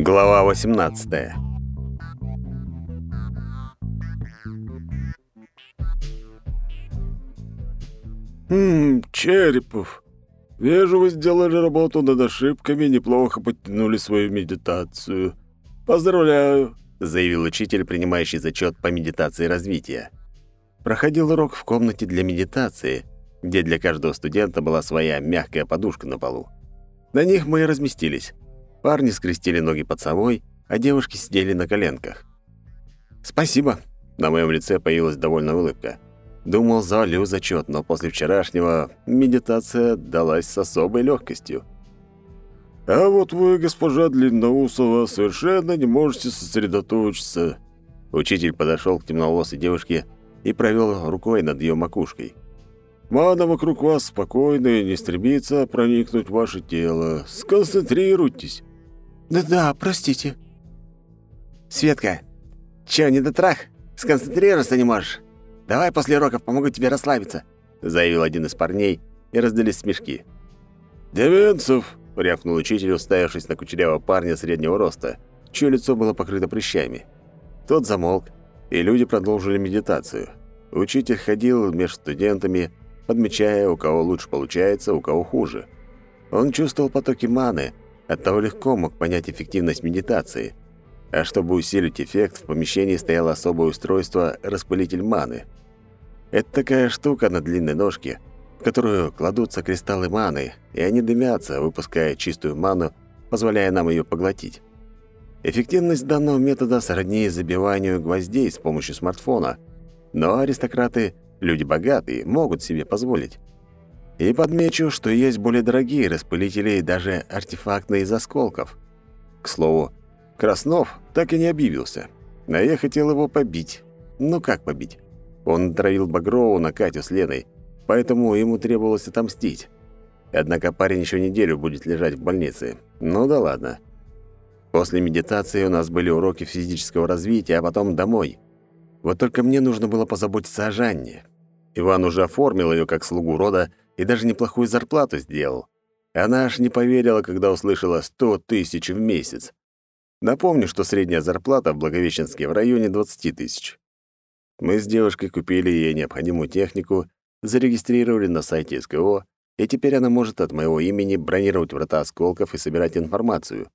Глава 18. «Хм, Черепов, вижу, вы сделали работу над ошибками, неплохо подтянули свою медитацию. Поздравляю!» — заявил учитель, принимающий зачет по медитации развития. Проходил урок в комнате для медитации, где для каждого студента была своя мягкая подушка на полу. На них мы и разместились. Парни скрестили ноги под собой, а девушки сидели на коленках. «Спасибо!» — на моем лице появилась довольная улыбка. Думал, завалю зачет, но после вчерашнего медитация далась с особой легкостью. «А вот вы, госпожа Длинноусова, совершенно не можете сосредоточиться». Учитель подошел к темноволосой девушке и провел рукой над ее макушкой. «Мана вокруг вас спокойная, не стремится проникнуть в ваше тело. Сконцентрируйтесь». «Да-да, простите». «Светка, чё, не дотрах? Сконцентрироваться не можешь? Давай после уроков помогу тебе расслабиться», — заявил один из парней, и раздались смешки. «Деменцев!» — рявкнул учитель, уставившись на кучерявого парня среднего роста, чье лицо было покрыто прыщами. Тот замолк, и люди продолжили медитацию. Учитель ходил между студентами, подмечая, у кого лучше получается, у кого хуже. Он чувствовал потоки маны, оттого легко мог понять эффективность медитации. А чтобы усилить эффект, в помещении стояло особое устройство «распылитель маны». Это такая штука на длинной ножке, в которую кладутся кристаллы маны, и они дымятся, выпуская чистую ману, позволяя нам ее поглотить. Эффективность данного метода сродни забиванию гвоздей с помощью смартфона, но аристократы, люди богатые, могут себе позволить. И подмечу, что есть более дорогие распылители и даже артефактные из осколков. К слову, Краснов так и не объявился, а я хотел его побить. Ну как побить? Он травил Багрову на Катю с Леной, поэтому ему требовалось отомстить. Однако парень еще неделю будет лежать в больнице. Ну да ладно. После медитации у нас были уроки физического развития, а потом домой. Вот только мне нужно было позаботиться о Жанне. Иван уже оформил ее как слугу рода и даже неплохую зарплату сделал. Она аж не поверила, когда услышала сто тысяч в месяц. Напомню, что средняя зарплата в Благовещенске в районе 20 тысяч. Мы с девушкой купили ей необходимую технику, зарегистрировали на сайте СКО, и теперь она может от моего имени бронировать врата осколков и собирать информацию.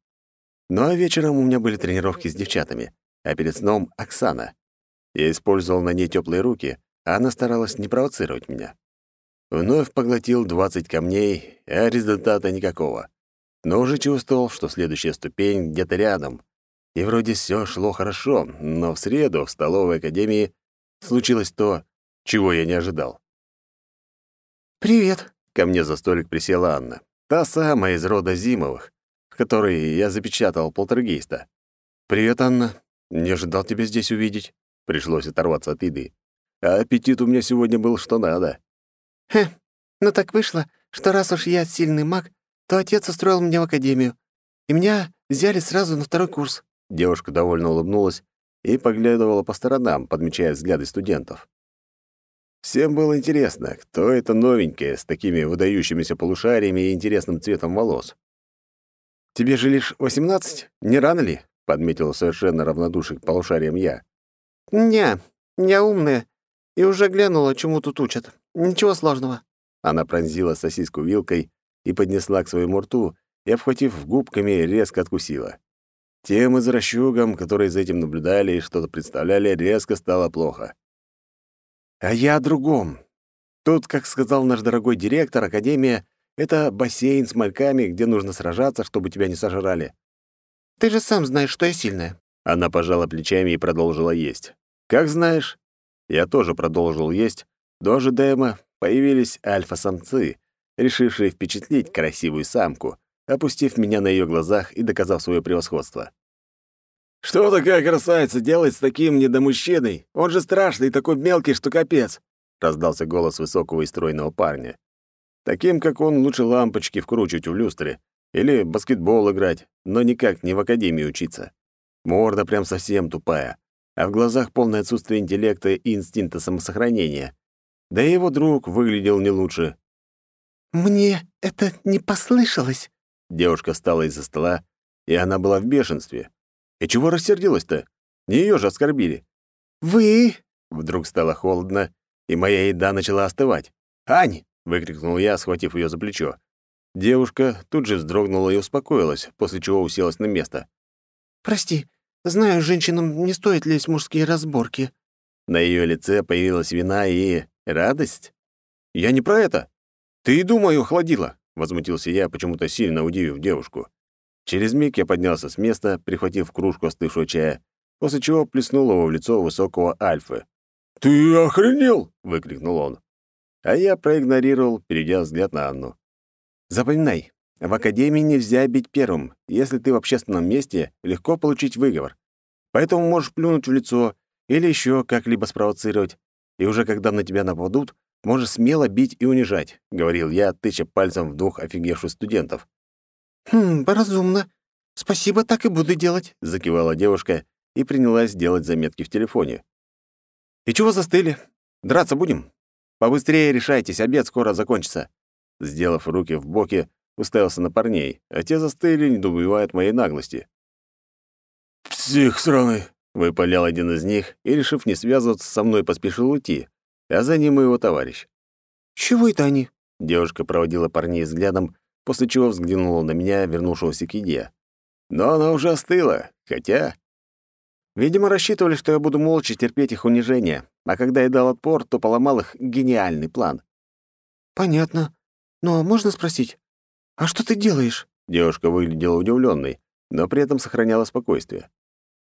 Ну а вечером у меня были тренировки с девчатами, а перед сном — Оксана. Я использовал на ней теплые руки, а она старалась не провоцировать меня. Вновь поглотил 20 камней, а результата никакого. Но уже чувствовал, что следующая ступень где-то рядом. И вроде все шло хорошо, но в среду в столовой академии случилось то, чего я не ожидал. «Привет!» — ко мне за столик присела Анна. Та самая из рода Зимовых, в которой я запечатал полтергейста. «Привет, Анна. Не ожидал тебя здесь увидеть». Пришлось оторваться от еды. А аппетит у меня сегодня был что надо. «Хе, ну так вышло, что раз уж я сильный маг, то отец устроил меня в академию, и меня взяли сразу на второй курс». Девушка довольно улыбнулась и поглядывала по сторонам, подмечая взгляды студентов. Всем было интересно, кто это новенькая с такими выдающимися полушариями и интересным цветом волос. «Тебе же лишь восемнадцать, не рано ли?» — подметил совершенно равнодушный к полушариям я. «Не, я умная и уже глянула, чему тут учат. Ничего сложного». Она пронзила сосиску вилкой и поднесла к своему рту, и, обхватив губками, резко откусила. Тем из расчугам, которые за этим наблюдали и что-то представляли, резко стало плохо. А я о другом. Тут, как сказал наш дорогой директор, Академия — это бассейн с мальками, где нужно сражаться, чтобы тебя не сожрали. «Ты же сам знаешь, что я сильная». Она пожала плечами и продолжила есть. «Как знаешь». Я тоже продолжил есть. До ожидаемо появились альфа-самцы, решившие впечатлить красивую самку, опустив меня на ее глазах и доказав свое превосходство. «Что такая красавица делает с таким недомужчиной? Он же страшный, такой мелкий, что капец!» — раздался голос высокого и стройного парня. Таким, как он, лучше лампочки вкручивать в люстре или баскетбол играть, но никак не в академии учиться. Морда прям совсем тупая, а в глазах полное отсутствие интеллекта и инстинкта самосохранения. Да и его друг выглядел не лучше. «Мне это не послышалось», Девушка встала из-за стола и она была в бешенстве. И чего рассердилась-то? Не ее же оскорбили. «Вы?» Вдруг стало холодно, и моя еда начала остывать. «Ань!» — выкрикнул я, схватив ее за плечо. Девушка тут же вздрогнула и успокоилась, после чего уселась на место. «Прости, знаю, женщинам не стоит лезть в мужские разборки». На ее лице появилась вина и радость. «Я не про это. Ты еду мою охладила», — возмутился я, почему-то сильно удивив девушку. Через миг я поднялся с места, прихватив кружку остывшего чая, после чего плеснул его в лицо высокого альфы. «Ты охренел!» — выкрикнул он. А я проигнорировал, перейдя взгляд на Анну. «Запоминай, в академии нельзя бить первым. Если ты в общественном месте, легко получить выговор. Поэтому можешь плюнуть в лицо или еще как-либо спровоцировать. И уже когда на тебя нападут, можешь смело бить и унижать», — говорил я, тыча пальцем в двух офигевших студентов. «Хм, разумно. Спасибо, так и буду делать», — закивала девушка и принялась делать заметки в телефоне. «И чего застыли? Драться будем? Побыстрее решайтесь, обед скоро закончится». Сделав руки в боки, уставился на парней, а те застыли, недоумевая от моей наглости. «Псих сраный!» — выпалял один из них и, решив не связываться со мной, поспешил уйти, а за ним и его товарищ. «Чего это они?» — девушка проводила парней взглядом, после чего взглянула на меня, вернувшегося к еде. Но она уже остыла, хотя... Видимо, рассчитывали, что я буду молча терпеть их унижение, а когда я дал отпор, то поломал их гениальный план. «Понятно. Но можно спросить, а что ты делаешь?» Девушка выглядела удивленной, но при этом сохраняла спокойствие.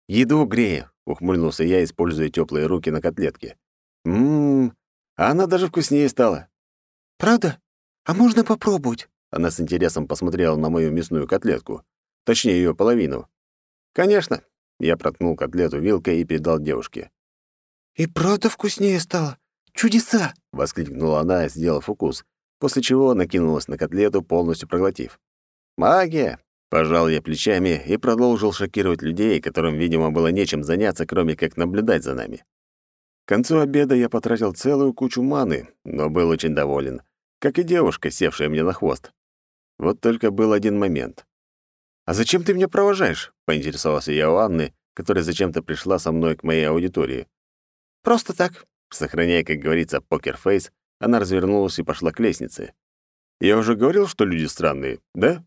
«Еду грею», — ухмыльнулся я, используя теплые руки на котлетке. «Ммм, она даже вкуснее стала». «Правда? А можно попробовать?» Она с интересом посмотрела на мою мясную котлетку. Точнее, ее половину. «Конечно». Я проткнул котлету вилкой и передал девушке. «И правда вкуснее стало? Чудеса!» — воскликнула она, сделав укус, после чего накинулась на котлету, полностью проглотив. «Магия!» — пожал я плечами и продолжил шокировать людей, которым, видимо, было нечем заняться, кроме как наблюдать за нами. К концу обеда я потратил целую кучу маны, но был очень доволен, как и девушка, севшая мне на хвост. Вот только был один момент. «А зачем ты меня провожаешь?» — поинтересовался я у Анны, которая зачем-то пришла со мной к моей аудитории. «Просто так». Сохраняя, как говорится, покерфейс, она развернулась и пошла к лестнице. «Я уже говорил, что люди странные, да?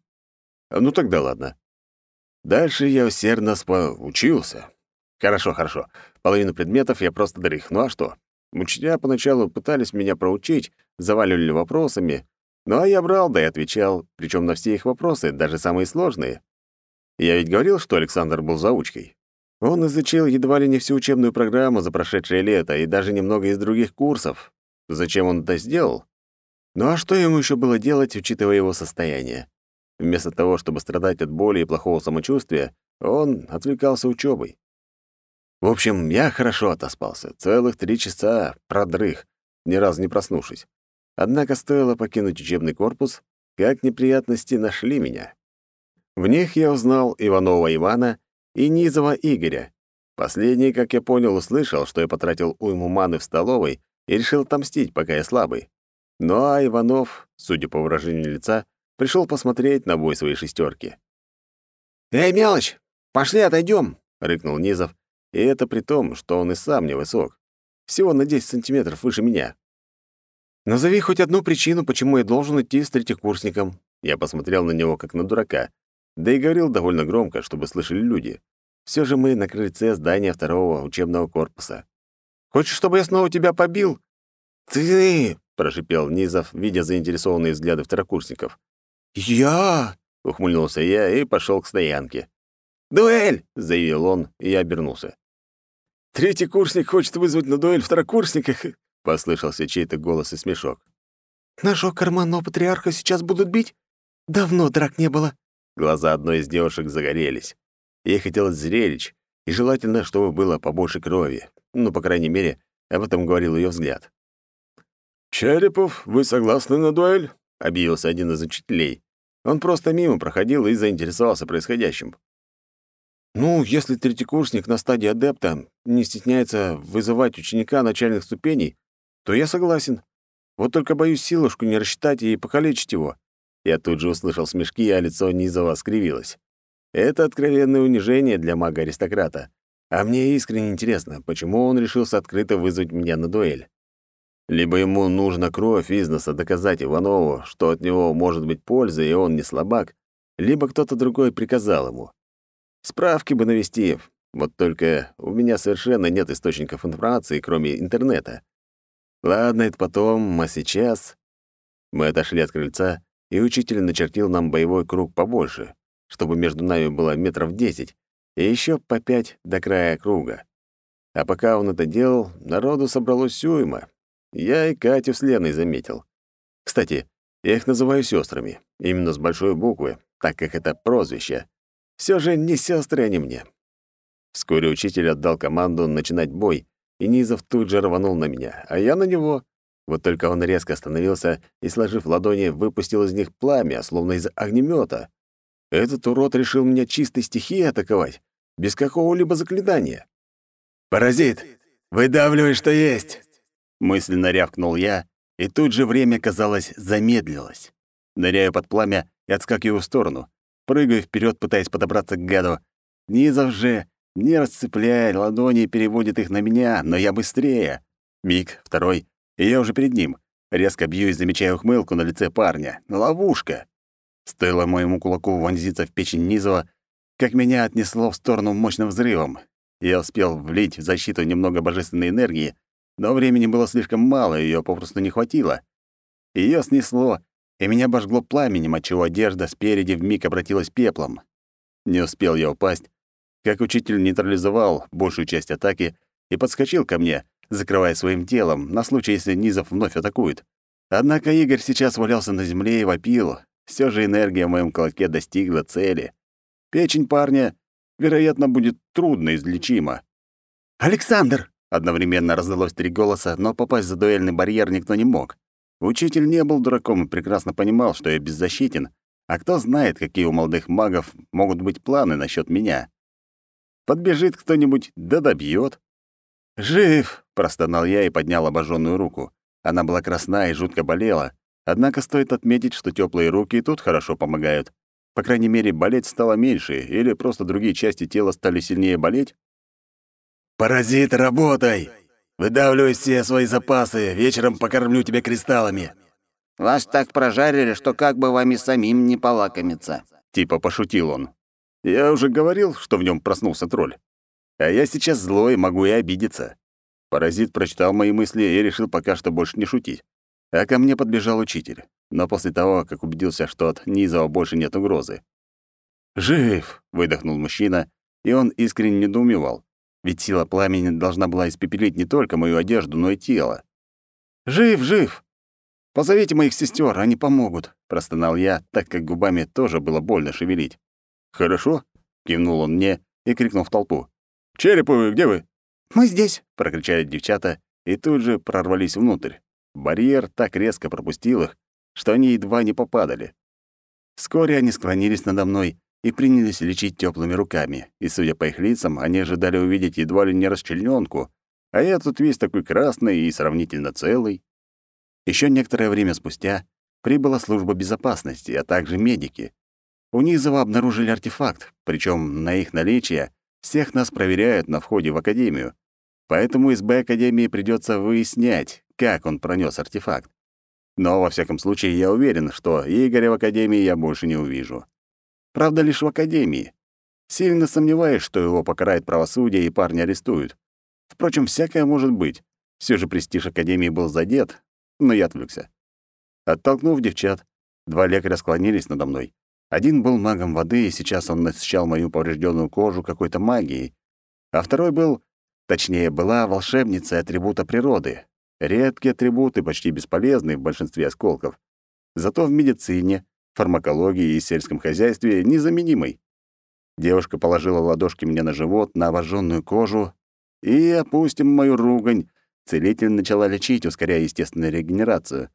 А ну тогда ладно». Дальше я усердно учился. Хорошо, хорошо. Половину предметов я просто дрых. Ну а что? Учителя поначалу пытались меня проучить, заваливали вопросами, ну а я брал, да и отвечал, причем на все их вопросы, даже самые сложные. Я ведь говорил, что Александр был заучкой. Он изучил едва ли не всю учебную программу за прошедшее лето и даже немного из других курсов. Зачем он это сделал? Ну а что ему еще было делать, учитывая его состояние? Вместо того, чтобы страдать от боли и плохого самочувствия, он отвлекался учебой. В общем, я хорошо отоспался. Целых три часа продрых, ни разу не проснувшись. Однако стоило покинуть учебный корпус, как неприятности нашли меня. В них я узнал Иванова Ивана и Низова Игоря. Последний, как я понял, услышал, что я потратил уйму маны в столовой и решил отомстить, пока я слабый. Ну а Иванов, судя по выражению лица, пришел посмотреть на бой своей шестерки. «Эй, мелочь, пошли отойдем, рыкнул Низов, и это при том, что он и сам невысок. Всего на 10 сантиметров выше меня. «Назови хоть одну причину, почему я должен идти с третьекурсником». Я посмотрел на него, как на дурака. Да и говорил довольно громко, чтобы слышали люди. Все же мы на крыльце здания второго учебного корпуса. «Хочешь, чтобы я снова тебя побил?» «Ты!» — прошипел Низов, видя заинтересованные взгляды второкурсников. «Я!» — ухмыльнулся я и пошел к стоянке. «Дуэль!» — заявил он, и я обернулся. «Третий курсник хочет вызвать на дуэль второкурсника», Послышался чей-то голос и смешок. «Нашего карманного патриарха сейчас будут бить? Давно драк не было». Глаза одной из девушек загорелись. Ей хотелось зрелищ, и желательно, чтобы было побольше крови. Ну, по крайней мере, об этом говорил ее взгляд. «Черепов, вы согласны на дуэль?» — объявился один из учителей. Он просто мимо проходил и заинтересовался происходящим. «Ну, если третьекурсник на стадии адепта не стесняется вызывать ученика начальных ступеней, то я согласен. Вот только боюсь силушку не рассчитать и покалечить его. Я тут же услышал смешки, а лицо Низова скривилось. Это откровенное унижение для мага-аристократа. А мне искренне интересно, почему он решился открыто вызвать меня на дуэль. Либо ему нужно кровь из носа доказать Иванову, что от него может быть польза, и он не слабак, либо кто-то другой приказал ему. Справки бы навести, вот только у меня совершенно нет источников информации, кроме интернета. Ладно, это потом, а сейчас... Мы отошли от крыльца, и учитель начертил нам боевой круг побольше, чтобы между нами было метров десять, и еще по пять до края круга. А пока он это делал, народу собралось уйма. Я и Катю с Леной заметил. Кстати, я их называю сестрами, именно с большой буквы, так как это прозвище. Все же не сестры они мне. Вскоре учитель отдал команду начинать бой, и Низов тут же рванул на меня, а я на него. Вот только он резко остановился и, сложив ладони, выпустил из них пламя, словно из огнемета. Этот урод решил меня чистой стихией атаковать, без какого-либо заклинания. «Паразит, выдавливай, что есть!» Мысленно рявкнул я, и тут же время, казалось, замедлилось. Ныряю под пламя и отскакиваю в сторону. Прыгаю вперед, пытаясь подобраться к гаду. Низов же, не расцепляя ладони, переводит их на меня, но я быстрее. Миг, второй, и я уже перед ним. Резко бью и замечаю ухмылку на лице парня. Ловушка. Стоило моему кулаку вонзиться в печень Низова, как меня отнесло в сторону мощным взрывом. Я успел влить в защиту немного божественной энергии, но времени было слишком мало, ее попросту не хватило. Ее снесло, и меня обожгло пламенем, отчего одежда спереди вмиг обратилась пеплом. Не успел я упасть, как учитель нейтрализовал большую часть атаки и подскочил ко мне, закрывая своим телом, на случай, если Низов вновь атакует. Однако Игорь сейчас валялся на земле и вопил. Все же энергия в моем кулаке достигла цели. Печень парня, вероятно, будет трудно излечима. «Александр!» — одновременно раздалось три голоса, но попасть за дуэльный барьер никто не мог. Учитель не был дураком и прекрасно понимал, что я беззащитен, а кто знает, какие у молодых магов могут быть планы насчет меня. Подбежит кто-нибудь, да добьет. «Жив!» — простонал я и поднял обожженную руку. Она была красна и жутко болела, однако стоит отметить, что теплые руки и тут хорошо помогают. По крайней мере, болеть стало меньше, или просто другие части тела стали сильнее болеть. «Паразит, работай! Выдавливай все свои запасы, вечером покормлю тебя кристаллами!» «Вас так прожарили, что как бы вами самим не полакомиться!» Типа пошутил он. Я уже говорил, что в нем проснулся тролль. А я сейчас злой, могу и обидеться. Паразит прочитал мои мысли и решил пока что больше не шутить. А ко мне подбежал учитель. Но после того, как убедился, что от Низова больше нет угрозы. «Жив!» — выдохнул мужчина, и он искренне недоумевал. Ведь сила пламени должна была испепелить не только мою одежду, но и тело. «Жив, жив! Позовите моих сестер, они помогут», — простонал я, так как губами тоже было больно шевелить. «Хорошо», — кивнул он мне и крикнул в толпу. «Череповы, где вы?» «Мы здесь», — прокричали девчата и тут же прорвались внутрь. Барьер так резко пропустил их, что они едва не попадали. Вскоре они склонились надо мной и принялись лечить теплыми руками, и, судя по их лицам, они ожидали увидеть едва ли не расчленёнку, а я тут весь такой красный и сравнительно целый. Еще некоторое время спустя прибыла служба безопасности, а также медики. У Низова обнаружили артефакт, причем на их наличие всех нас проверяют на входе в Академию. Поэтому СБ Академии придется выяснять, как он пронес артефакт. Но, во всяком случае, я уверен, что Игоря в Академии я больше не увижу. Правда, лишь в Академии. Сильно сомневаюсь, что его покарает правосудие и парня арестуют. Впрочем, всякое может быть. Все же престиж Академии был задет, но я отвлекся. Оттолкнув девчат, два лекаря склонились надо мной. Один был магом воды, и сейчас он насыщал мою поврежденную кожу какой-то магией. А второй был, точнее, была волшебницей атрибута природы. Редкий атрибут и почти бесполезный в большинстве осколков. Зато в медицине, фармакологии и сельском хозяйстве незаменимый. Девушка положила ладошки мне на живот, на обожженную кожу, и, опустим мою ругань, целитель начала лечить, ускоряя естественную регенерацию.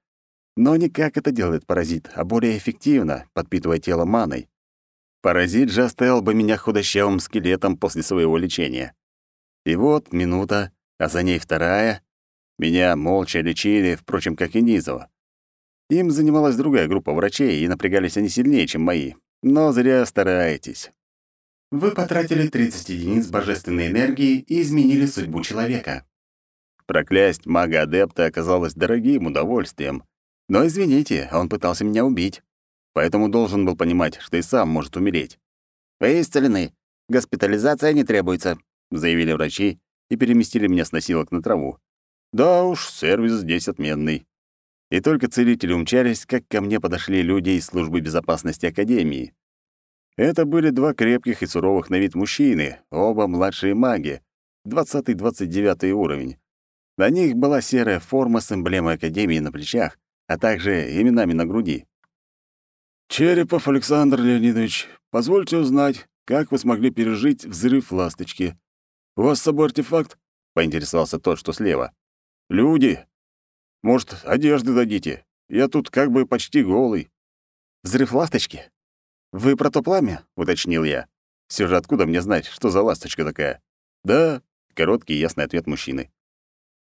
Но не как это делает паразит, а более эффективно, подпитывая тело маной. Паразит же оставил бы меня худощавым скелетом после своего лечения. И вот минута, а за ней вторая. Меня молча лечили, впрочем, как и Низова. Им занималась другая группа врачей, и напрягались они сильнее, чем мои. Но зря стараетесь. Вы потратили 30 единиц божественной энергии и изменили судьбу человека. Проклясть мага-адепта оказалось дорогим удовольствием. Но извините, он пытался меня убить. Поэтому должен был понимать, что и сам может умереть. «Вы исцелены. Госпитализация не требуется», — заявили врачи и переместили меня с носилок на траву. Да уж, сервис здесь отменный. И только целители умчались, как ко мне подошли люди из службы безопасности Академии. Это были два крепких и суровых на вид мужчины, оба младшие маги, 20-29 уровень. На них была серая форма с эмблемой Академии на плечах, а также именами на груди. «Черепов Александр Леонидович, позвольте узнать, как вы смогли пережить взрыв ласточки? У вас с собой артефакт?» — поинтересовался тот, что слева. «Люди! Может, одежды дадите? Я тут как бы почти голый». «Взрыв ласточки? Вы про то пламя?» — уточнил я. Все же откуда мне знать, что за ласточка такая? «Да», — короткий ясный ответ мужчины.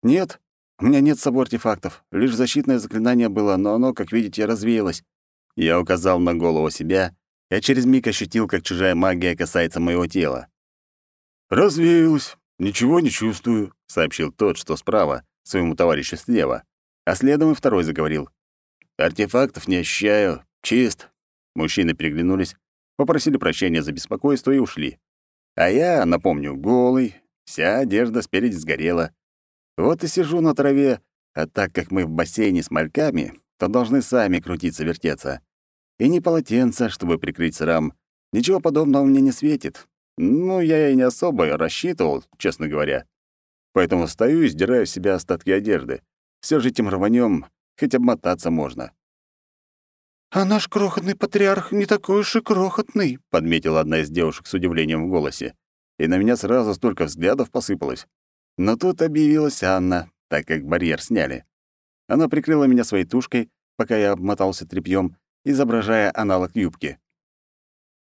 «Нет, у меня нет с собой артефактов. Лишь защитное заклинание было, но оно, как видите, развеялось». Я указал на голову себя, я через миг ощутил, как чужая магия касается моего тела. «Развеялось. Ничего не чувствую», — сообщил тот, что справа, своему товарищу слева. А следом и второй заговорил. «Артефактов не ощущаю. Чист». Мужчины переглянулись, попросили прощения за беспокойство и ушли. А я, напомню, голый, вся одежда спереди сгорела. Вот и сижу на траве, а так как мы в бассейне с мальками, то должны сами крутиться-вертеться. И не полотенце, чтобы прикрыть срам. Ничего подобного мне не светит. Ну, я и не особо рассчитывал, честно говоря. Поэтому стою и сдираю с себя остатки одежды. Все же этим рванем хоть обмотаться можно. «А наш крохотный патриарх не такой уж и крохотный», — подметила одна из девушек с удивлением в голосе. И на меня сразу столько взглядов посыпалось. Но тут объявилась Анна, так как барьер сняли. Она прикрыла меня своей тушкой, пока я обмотался тряпьем, изображая аналог юбки.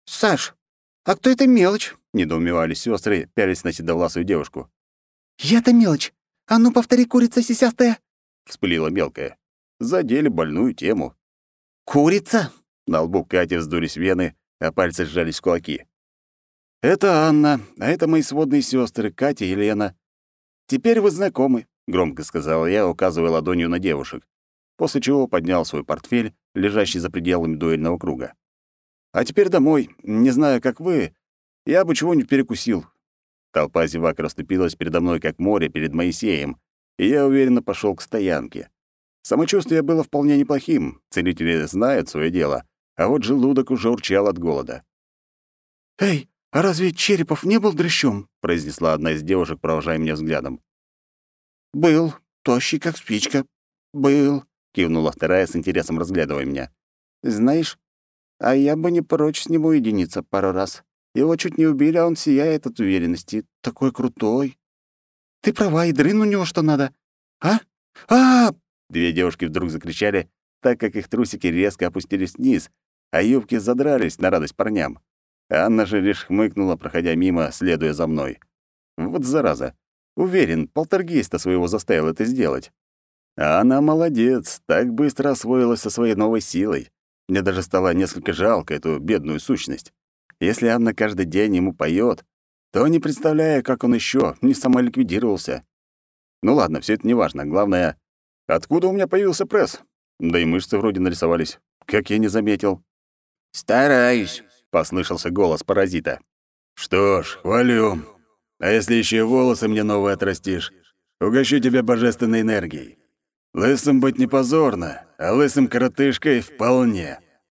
«Саш, а кто это мелочь?» — недоумевали сестры, пялись на седовласую девушку. «Я-то мелочь. А ну, повтори, курица сисястая!» — вспылила мелкая. Задели больную тему. «Курица?» — на лбу Кати вздулись вены, а пальцы сжались в кулаки. «Это Анна, а это мои сводные сестры Катя и Лена. «Теперь вы знакомы», — громко сказал я, указывая ладонью на девушек, после чего поднял свой портфель, лежащий за пределами дуэльного круга. «А теперь домой. Не знаю, как вы. Я бы чего-нибудь перекусил». Толпа зевак расступилась передо мной, как море перед Моисеем, и я уверенно пошел к стоянке. Самочувствие было вполне неплохим, целители знают свое дело, а вот желудок уже урчал от голода. «Эй, «А разве Черепов не был дрыщом?» — произнесла одна из девушек, провожая меня взглядом. «Был, тощий, как спичка. Был», — кивнула вторая с интересом, разглядывая меня. «Знаешь, а я бы не прочь с ним уединиться пару раз. Его чуть не убили, а он сияет от уверенности. Такой крутой. Ты права, и дрын у него что надо. А? а Две девушки вдруг закричали, так как их трусики резко опустились вниз, а юбки задрались на радость парням. Анна же лишь хмыкнула, проходя мимо, следуя за мной. Вот зараза. Уверен, полтергейста своего заставил это сделать. А она молодец, так быстро освоилась со своей новой силой. Мне даже стало несколько жалко эту бедную сущность. Если Анна каждый день ему поет, то не представляю, как он еще не самоликвидировался. Ну ладно, все это неважно. Главное, откуда у меня появился пресс? Да и мышцы вроде нарисовались. Как я не заметил. «Стараюсь», — послышался голос паразита. «Что ж, хвалю. А если еще волосы мне новые отрастишь, угощу тебя божественной энергией. Лысым быть не позорно, а лысым коротышкой вполне».